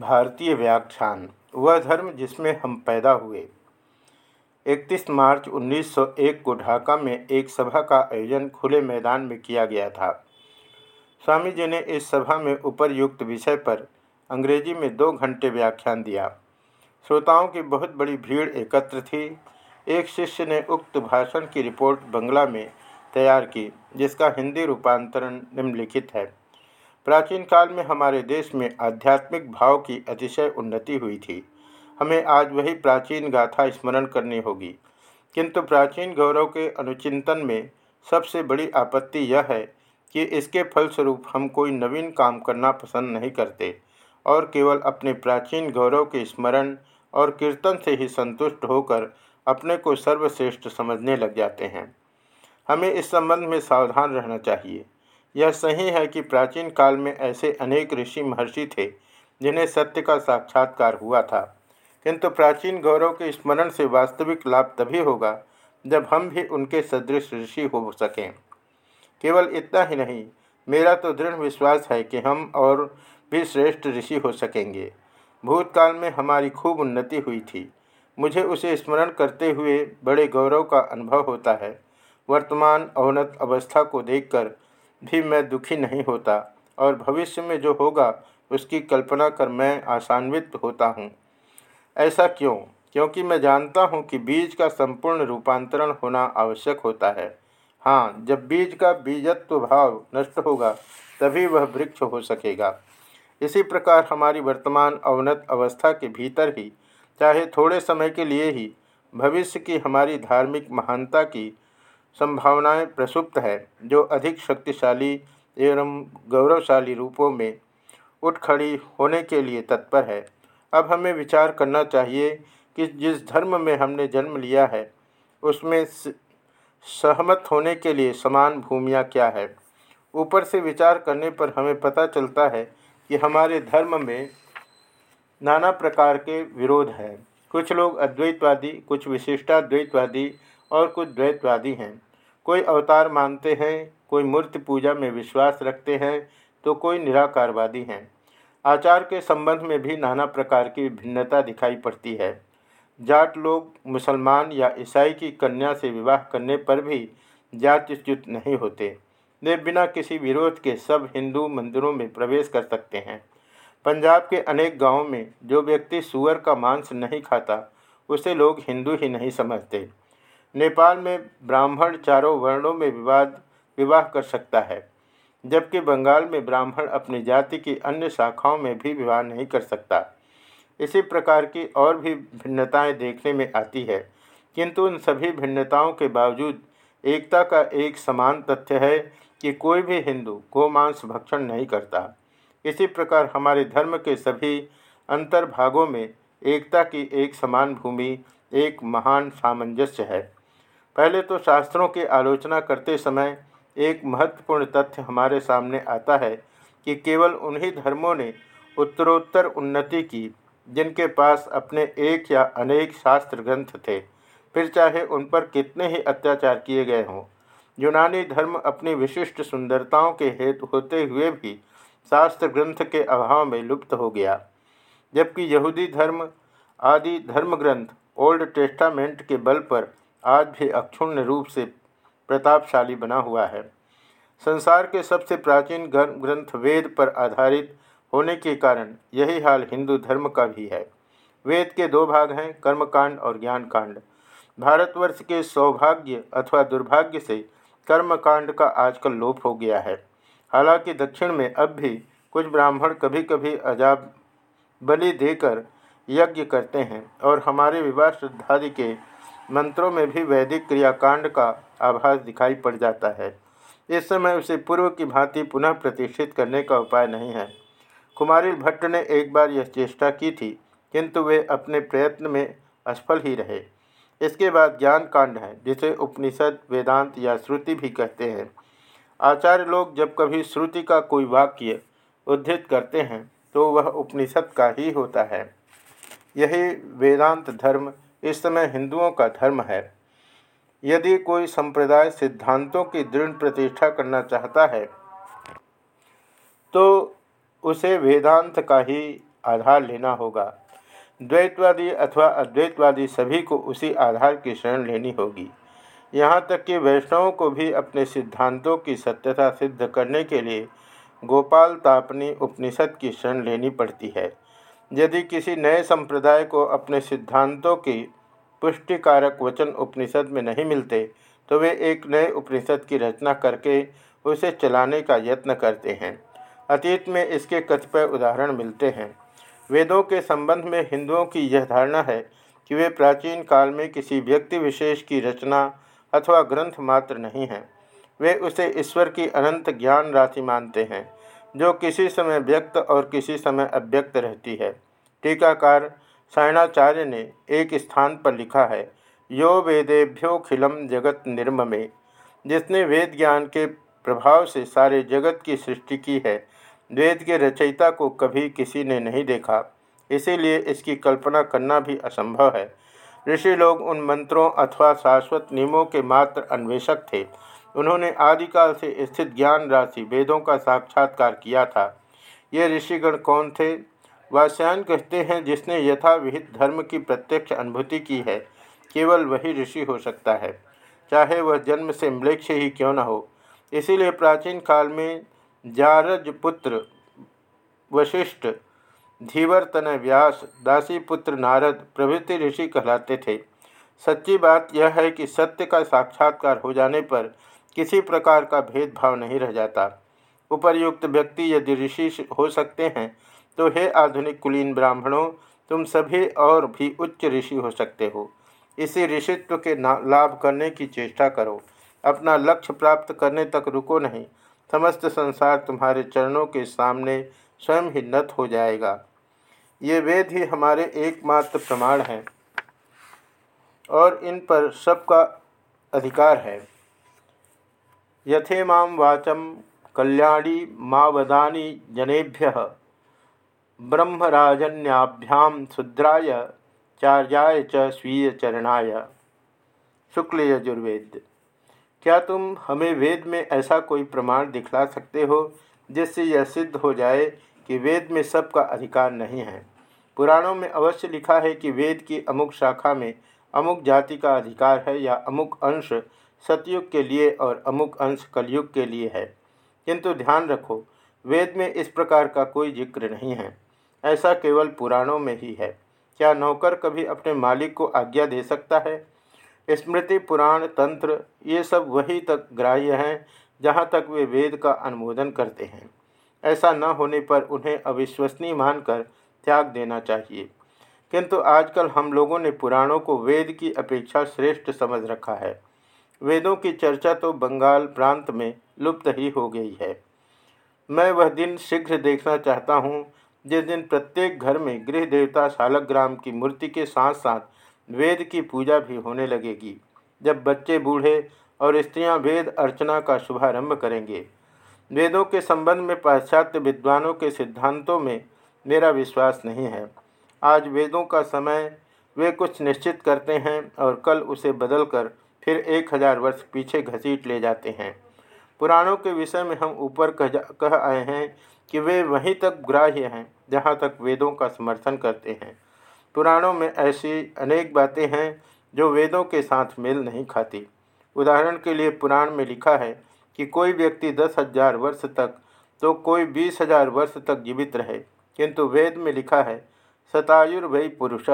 भारतीय व्याख्यान, वह धर्म जिसमें हम पैदा हुए। 31 मार्च 1901 को ढाका में एक सभा का आयोजन खुले मैदान में किया गया था। स्वामी जी ने इस सभा में उपरयुक्त विषय पर अंग्रेज़ी में दो घंटे व्याख्यान दिया। श्रोताओं की बहुत बड़ी भीड़ एकत्र थी। एक शिष्य ने उक्त भाषण की रिपोर्ट बंगला में तैयार की, जिसका हिंदी रूपांतरण निम्नलिखित है। प्राचीन काल में हमारे देश में आध्यात्मिक भाव की अतिशय उन्नति हुई थी। हमें आज वही प्राचीन गाथा स्मरण करनी होगी। किंतु प्राचीन गौरव के अनुचिंतन में सबसे बड़ी आपत्ति यह है कि इसके फलस्वरूप हम कोई नवीन काम करना पसंद नहीं करते और केवल अपने प्राचीन गौरव के स्मरण और कीर्तन से ही संतुष्ट होकर अपने को सर्वश्रेष्ठ समझने लग जाते हैं। हमें इस संबंध में सावधान रहना चाहिए। यह सही है कि प्राचीन काल में ऐसे अनेक ऋषि महर्षि थे, जिन्हें सत्य का साक्षात्कार हुआ था। किंतु प्राचीन गौरव के स्मरण से वास्तविक लाभ तभी होगा, जब हम भी उनके सदृश ऋषि हो सकें। केवल इतना ही नहीं, मेरा तो दृढ़ विश्वास है कि हम और भी श्रेष्ठ ऋषि हो सकेंगे। भूतकाल में हमारी खूब उन्नति हुई थी। मुझे उसे स्मरण करते हुए बड़े गौरव का अनुभव होता है। वर्तमान अवनत अवस्था को देखकर भी मैं दुखी नहीं होता और भविष्य में जो होगा, उसकी कल्पना कर मैं आसान्वित होता हूँ। ऐसा क्यों? क्योंकि मैं जानता हूँ कि बीज का संपूर्ण रूपांतरण होना आवश्यक होता है। हाँ जब बीज का बीजत्व भाव नष्ट होगा, तभी वह वृक्ष हो सकेगा। इसी प्रकार हमारी वर्तमान अवनत अवस्था के भीतर ही, चाहे थोड़े समय के लिए ही, भविष्य की हमारी धार्मिक महानता की संभावनाएँ प्रसुप्त है, जो अधिक शक्तिशाली एवं गौरवशाली रूपों में उठ खड़ी होने के लिए तत्पर है। अब हमें विचार करना चाहिए कि जिस धर्म में हमने जन्म लिया है, उसमें सहमत होने के लिए समान भूमिया क्या है? ऊपर से विचार करने पर हमें पता चलता है कि हमारे धर्म में नाना प्रकार के विरोध हैं। कुछ लोग अद्वैतवादी, कुछ विशिष्टाद्वैतवादी और कुछ द्वैतवादी हैं। कोई अवतार मानते हैं, कोई मूर्ति पूजा में विश्वास रखते हैं तो कोई निराकारवादी हैं। आचार के संबंध में भी नाना प्रकार की भिन्नता दिखाई पड़ती है। जाट लोग मुसलमान या ईसाई की कन्या से विवाह करने पर भी जातिच्युत नहीं होते। वे बिना किसी विरोध के सब हिंदू मंदिरों में प्रवेश कर सकते हैं। पंजाब के अनेक गाँवों में जो व्यक्ति सुअर का मांस नहीं खाता, उसे लोग हिंदू ही नहीं समझते। नेपाल में ब्राह्मण चारों वर्णों में विवाद, विवाह कर सकता है, जबकि बंगाल में ब्राह्मण अपनी जाति की अन्य शाखाओं में भी विवाह नहीं कर सकता। इसी प्रकार की और भी भिन्नताएँ देखने में आती है, किंतु उन सभी भिन्नताओं के बावजूद एकता का एक समान तथ्य है कि कोई भी हिंदू गोमांस भक्षण नहीं करता। इसी प्रकार हमारे धर्म के सभी अंतर्भागों में एकता की एक समान भूमि, एक महान सामंजस्य है। पहले तो शास्त्रों की आलोचना करते समय एक महत्वपूर्ण तथ्य हमारे सामने आता है कि केवल उन्हीं धर्मों ने उत्तरोत्तर उन्नति की जिनके पास अपने एक या अनेक शास्त्र ग्रंथ थे। फिर चाहे उन पर कितने ही अत्याचार किए गए हों, यूनानी धर्म अपनी विशिष्ट सुंदरताओं के हेतु होते हुए भी शास्त्र ग्रंथ के अभाव में लुप्त हो गया। जबकि यहूदी धर्म, आदि धर्म ग्रंथ, ओल्ड टेस्टामेंट के बल पर आज भी अक्षुण्ण रूप से प्रतापशाली बना हुआ है। संसार के सबसे प्राचीन ग्रंथ वेद पर आधारित होने के कारण यही हाल हिंदू धर्म का भी है। वेद के दो भाग हैं, कर्मकांड और ज्ञान कांड भारतवर्ष के सौभाग्य अथवा दुर्भाग्य से कर्मकांड का आजकल लोप हो गया है। हालाँकि दक्षिण में अब भी कुछ ब्राह्मण कभी कभी अजाब बलि देकर यज्ञ करते हैं और हमारे विवाह श्रद्धादि के मंत्रों में भी वैदिक क्रियाकांड का आभास दिखाई पड़ जाता है। इस समय उसे पूर्व की भांति पुनः प्रतिष्ठित करने का उपाय नहीं है। कुमारिल भट्ट ने एक बार यह चेष्टा की थी, किंतु वे अपने प्रयत्न में असफल ही रहे। इसके बाद ज्ञान कांड है, जिसे उपनिषद, वेदांत या श्रुति भी कहते हैं। आचार्य लोग जब कभी श्रुति का कोई वाक्य उद्धृत करते हैं तो वह उपनिषद का ही होता है। यही वेदांत धर्म इस समय हिंदुओं का धर्म है। यदि कोई संप्रदाय सिद्धांतों की दृढ़ प्रतिष्ठा करना चाहता है तो उसे वेदांत का ही आधार लेना होगा। द्वैतवादी अथवा अद्वैतवादी सभी को उसी आधार की शरण लेनी होगी। यहाँ तक कि वैष्णवों को भी अपने सिद्धांतों की सत्यता सिद्ध करने के लिए गोपाल तापनी उपनिषद की शरण लेनी पड़ती है। यदि किसी नए संप्रदाय को अपने सिद्धांतों की पुष्टिकारक वचन उपनिषद में नहीं मिलते तो वे एक नए उपनिषद की रचना करके उसे चलाने का यत्न करते हैं। अतीत में इसके कतिपय उदाहरण मिलते हैं। वेदों के संबंध में हिंदुओं की यह धारणा है कि वे प्राचीन काल में किसी व्यक्ति विशेष की रचना अथवा ग्रंथ मात्र नहीं हैं। वे उसे ईश्वर की अनंत ज्ञान राशि मानते हैं। जो किसी समय व्यक्त और किसी समय अव्यक्त रहती है। टीकाकार सायणाचार्य ने एक स्थान पर लिखा है, यो वेदेभ्योखिलम जगत निर्म में जिसने वेद ज्ञान के प्रभाव से सारे जगत की सृष्टि की है, वेद के रचयिता को कभी किसी ने नहीं देखा। इसीलिए इसकी कल्पना करना भी असंभव है। ऋषि लोग उन मंत्रों अथवा शाश्वत नियमों के मात्र अन्वेषक थे। उन्होंने आदिकाल से स्थित ज्ञान राशि वेदों का साक्षात्कार किया था। ये ऋषिगण कौन थे? वास्यायन कहते हैं, जिसने यथाविहित धर्म की प्रत्यक्ष अनुभूति की है, केवल वही ऋषि हो सकता है। चाहे वह जन्म से मृक्ष ही क्यों न हो। इसीलिए प्राचीन काल में जारज पुत्र वशिष्ठ धीवरतन व्यास, दासी पुत्र नारद प्रभृति ऋषि कहलाते थे। सच्ची बात यह है कि सत्य का साक्षात्कार हो जाने पर किसी प्रकार का भेदभाव नहीं रह जाता। उपर्युक्त व्यक्ति यदि ऋषि हो सकते हैं तो हे आधुनिक कुलीन ब्राह्मणों, तुम सभी और भी उच्च ऋषि हो सकते हो। इसी ऋषित्व के लाभ करने की चेष्टा करो। अपना लक्ष्य प्राप्त करने तक रुको नहीं। समस्त संसार तुम्हारे चरणों के सामने स्वयं ही नत हो जाएगा। ये वेद ही हमारे एकमात्र प्रमाण हैं और इन पर सबका अधिकार है। यथेमां वाचम कल्याणी मावदानी जनेभ्य। ब्रह्मराजन्याभ्याम शुद्राय चार्याय च स्वीय चरणाय शुक्ल यजुर्वेद, क्या तुम हमें वेद में ऐसा कोई प्रमाण दिखला सकते हो जिससे यह सिद्ध हो जाए कि वेद में सबका अधिकार नहीं है? पुराणों में अवश्य लिखा है कि वेद की अमुक शाखा में अमुक जाति का अधिकार है या अमुक अंश सतयुग के लिए और अमुक अंश कलयुग के लिए है। किंतु ध्यान रखो, वेद में इस प्रकार का कोई ज़िक्र नहीं है। ऐसा केवल पुराणों में ही है। क्या नौकर कभी अपने मालिक को आज्ञा दे सकता है? स्मृति, पुराण, तंत्र, ये सब वही तक ग्राह्य हैं जहाँ तक वे वेद का अनुमोदन करते हैं। ऐसा न होने पर उन्हें अविश्वसनीय मानकर त्याग देना चाहिए। किंतु आजकल हम लोगों ने पुराणों को वेद की अपेक्षा श्रेष्ठ समझ रखा है। वेदों की चर्चा तो बंगाल प्रांत में लुप्त ही हो गई है। मैं वह दिन शीघ्र देखना चाहता हूँ, जिस दिन प्रत्येक घर में गृह देवता शालग्राम की मूर्ति के साथ साथ वेद की पूजा भी होने लगेगी। जब बच्चे बूढ़े और स्त्रियाँ वेद अर्चना का शुभारंभ करेंगे। वेदों के संबंध में पाश्चात्य विद्वानों के सिद्धांतों में मेरा विश्वास नहीं है। आज वेदों का समय, वे कुछ निश्चित करते हैं और कल उसे बदलकर फिर एक हज़ार वर्ष पीछे घसीट ले जाते हैं। पुराणों के विषय में हम ऊपर कह कह आए हैं कि वे वहीं तक ग्राह्य हैं, जहाँ तक वेदों का समर्थन करते हैं। पुराणों में ऐसी अनेक बातें हैं जो वेदों के साथ मेल नहीं खाती। उदाहरण के लिए पुराण में लिखा है कि कोई व्यक्ति दस हज़ार वर्ष तक तो कोई बीस हज़ार वर्ष तक जीवित रहे। किंतु वेद में लिखा है शतायुर्वय पुरुष।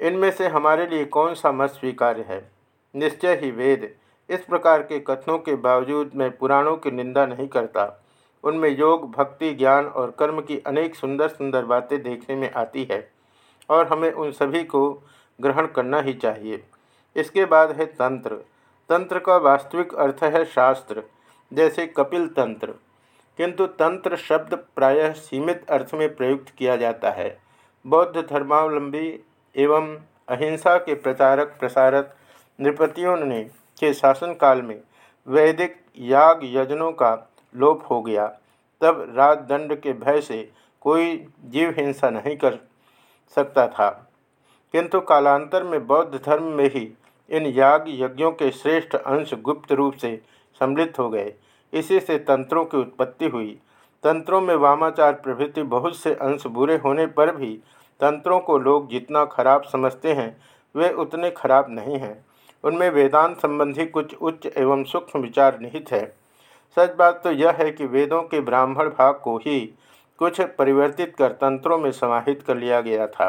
इनमें से हमारे लिए कौन सा मत स्वीकार्य है? निश्चय ही वेद। इस प्रकार के कथनों के बावजूद मैं पुराणों की निंदा नहीं करता। उनमें योग, भक्ति, ज्ञान और कर्म की अनेक सुंदर सुंदर बातें देखने में आती है और हमें उन सभी को ग्रहण करना ही चाहिए। इसके बाद है तंत्र। तंत्र का वास्तविक अर्थ है शास्त्र, जैसे कपिल तंत्र। किंतु तंत्र शब्द प्रायः सीमित अर्थ में प्रयुक्त किया जाता है। बौद्ध धर्मावलंबी एवं अहिंसा के प्रचारक प्रसारक नृपतियों ने के शासनकाल में वैदिक याग यज्ञों का लोप हो गया। तब राजदंड के भय से कोई जीव हिंसा नहीं कर सकता था। किंतु कालांतर में बौद्ध धर्म में ही इन याग यज्ञों के श्रेष्ठ अंश गुप्त रूप से सम्मिलित हो गए। इसी से तंत्रों की उत्पत्ति हुई। तंत्रों में वामाचार प्रभृति बहुत से अंश बुरे होने पर भी तंत्रों को लोग जितना खराब समझते हैं, वे उतने खराब नहीं हैं। उनमें वेदांत संबंधी कुछ उच्च एवं सूक्ष्म विचार निहित है। सच बात तो यह है कि वेदों के ब्राह्मण भाग को ही कुछ परिवर्तित कर तंत्रों में समाहित कर लिया गया था।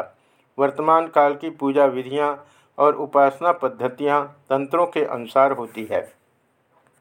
वर्तमान काल की पूजा विधियाँ और उपासना पद्धतियाँ तंत्रों के अनुसार होती है।